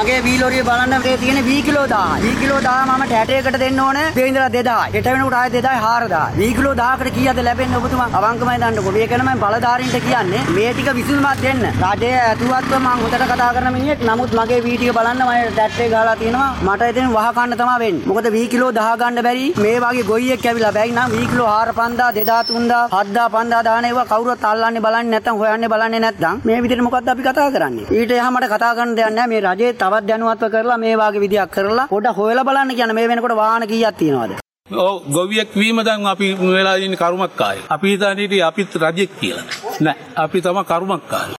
මගේ වී ලොරිය බලන්න මේ තියෙන වී කිලෝ 1000. වී කිලෝ 1000 මම ටැටයකට දෙන්න ඕනේ. මේ ඉඳලා 2000. හෙට වෙනකොට ආයෙ 2000 4000. වී කිලෝ 1000කට කීයද ලැබෙන්නේ ඔබතුමා? අවංකමයි දන්නකො. මේකන මම බලධාරීන්ට කියන්නේ මේ ටික විසඳුමක් දෙන්න. රජයේ ඇතුළත්ව මම හොඳට කතා කරන මිනිහෙක්. නමුත් මගේ වී ටික බලන්න මම ටැට් එක ගහලා තියෙනවා. මට ඉතින් වහ කන්න තමයි වෙන්නේ. මොකද වී කිලෝ 10 ගන්න බැරි මේ වගේ ගොයියෙක් ඇවිල්ලා බැයි නම් වී කිලෝ 4000 2000 3000 7000 දාන ඒවා කවුරුත් අල්ලන්නේ බලන්නේ නැත්නම් හොයන්නේ බලන්නේ නැත්නම් මේ විදිහට මොකද්ද අපි කතා කරන්නේ ඊට එහා මට කතා කරන්න දෙයක් නැහැ මේ රජයේ තවත් දැනුවත්ව කරලා මේ වාගේ විදියක් කරලා පොඩ හොයලා බලන්න කියන මේ වෙනකොට වාහන කීයක් තියෙනවද ඔව් ගොවියෙක් වීම දැන් අපි වෙලා ඉන්නේ කරුමක්කාරයෙක්. අපි හිතන්නේ ඉතින් අපිත් රජෙක් කියලා. නෑ අපි තමයි කරුමක්කාරයෝ.